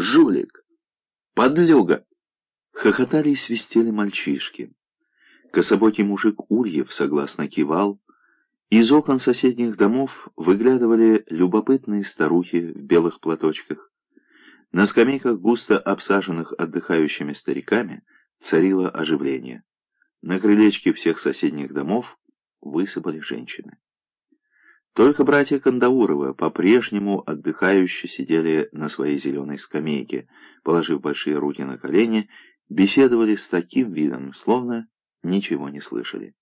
жулик, подлюга!» Хохотали и свистели мальчишки. Кособокий мужик Ульев согласно кивал. Из окон соседних домов выглядывали любопытные старухи в белых платочках. На скамейках, густо обсаженных отдыхающими стариками, царило оживление. На крылечке всех соседних домов высыпали женщины. Только братья Кандауровы по-прежнему отдыхающе сидели на своей зеленой скамейке, положив большие руки на колени, беседовали с таким видом, словно ничего не слышали.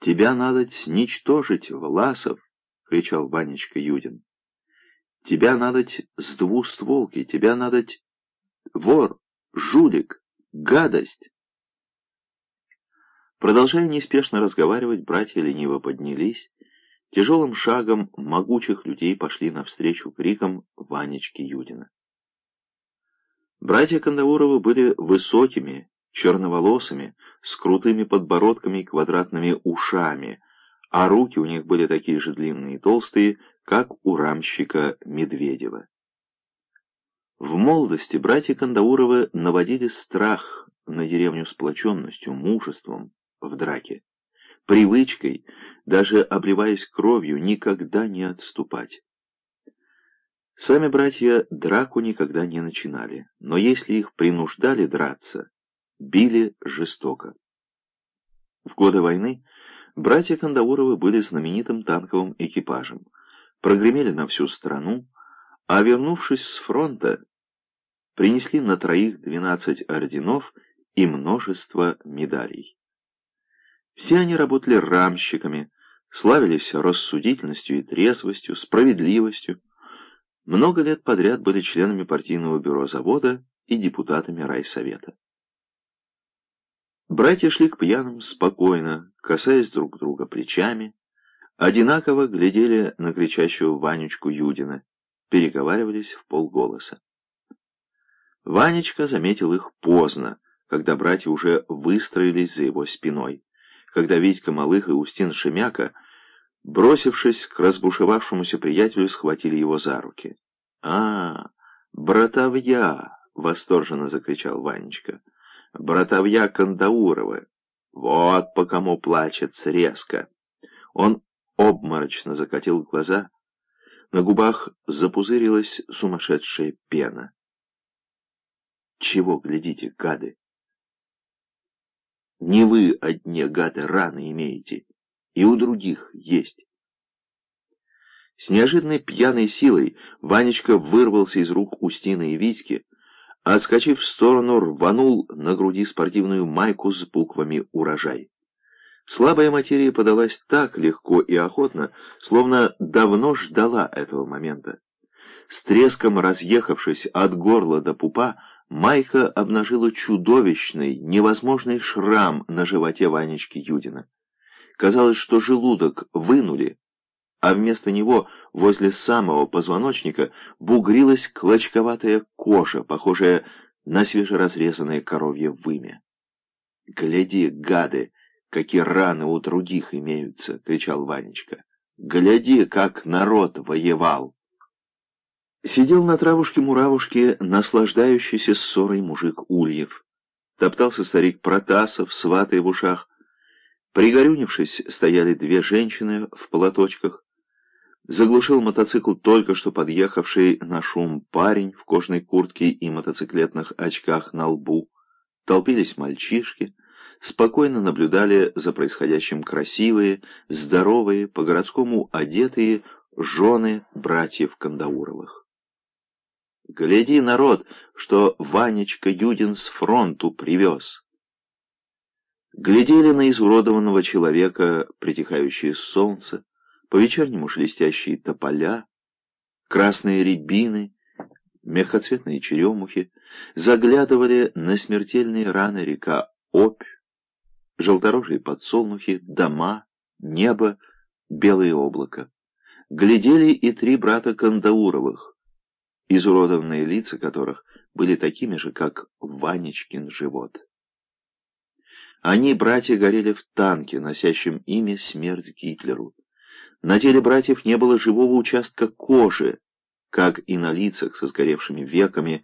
«Тебя надо сничтожить, Власов!» — кричал Ванечка Юдин. «Тебя надо с двустволки, тебя надо вор, жулик, гадость!» Продолжая неспешно разговаривать, братья лениво поднялись, тяжелым шагом могучих людей пошли навстречу крикам Ванечки Юдина. Братья Кандауровы были высокими, черноволосыми, с крутыми подбородками и квадратными ушами, а руки у них были такие же длинные и толстые, как у рамщика Медведева. В молодости братья Кандауровы наводили страх на деревню сплоченностью, мужеством в драке, привычкой, даже обливаясь кровью, никогда не отступать. Сами братья драку никогда не начинали, но если их принуждали драться, били жестоко. В годы войны братья Кандауровы были знаменитым танковым экипажем, прогремели на всю страну, а вернувшись с фронта, принесли на троих 12 орденов и множество медалей. Все они работали рамщиками, славились рассудительностью и трезвостью, справедливостью, много лет подряд были членами партийного бюро завода и депутатами райсовета. Братья шли к пьяным спокойно, касаясь друг друга плечами, одинаково глядели на кричащего Ванечку Юдина, переговаривались в полголоса. Ванечка заметил их поздно, когда братья уже выстроились за его спиной, когда Витька Малых и Устин Шемяка, бросившись к разбушевавшемуся приятелю, схватили его за руки. «А, братовья!» — восторженно закричал Ванечка братовья Кандауровы. Вот по кому плачется резко. Он обморочно закатил глаза. На губах запузырилась сумасшедшая пена. Чего глядите, гады? Не вы одни, гады, раны имеете, и у других есть. С неожиданной пьяной силой Ванечка вырвался из рук Устины и Витьки, Отскочив в сторону, рванул на груди спортивную майку с буквами «Урожай». Слабая материя подалась так легко и охотно, словно давно ждала этого момента. С треском разъехавшись от горла до пупа, майка обнажила чудовищный, невозможный шрам на животе Ванечки Юдина. Казалось, что желудок вынули, а вместо него возле самого позвоночника бугрилась клочковатая кожа, похожая на свежеразрезанное коровье вымя. «Гляди, гады, какие раны у других имеются!» — кричал Ванечка. «Гляди, как народ воевал!» Сидел на травушке-муравушке, наслаждающийся ссорой мужик Ульев. Топтался старик Протасов, сватый в ушах. Пригорюнившись, стояли две женщины в платочках. Заглушил мотоцикл только что подъехавший на шум парень в кожаной куртке и мотоциклетных очках на лбу. Толпились мальчишки, спокойно наблюдали за происходящим красивые, здоровые, по-городскому одетые жены братьев Кандауровых. «Гляди, народ, что Ванечка Юдин с фронту привез!» Глядели на изуродованного человека, притихающее солнце, по-вечернему шелестящие тополя, красные рябины, мягкоцветные черемухи заглядывали на смертельные раны река Обь, желторожие подсолнухи, дома, небо, белое облако. Глядели и три брата Кандауровых, изуродованные лица которых были такими же, как Ванечкин живот. Они, братья, горели в танке, носящем имя «Смерть Гитлеру». На теле братьев не было живого участка кожи, как и на лицах со сгоревшими веками,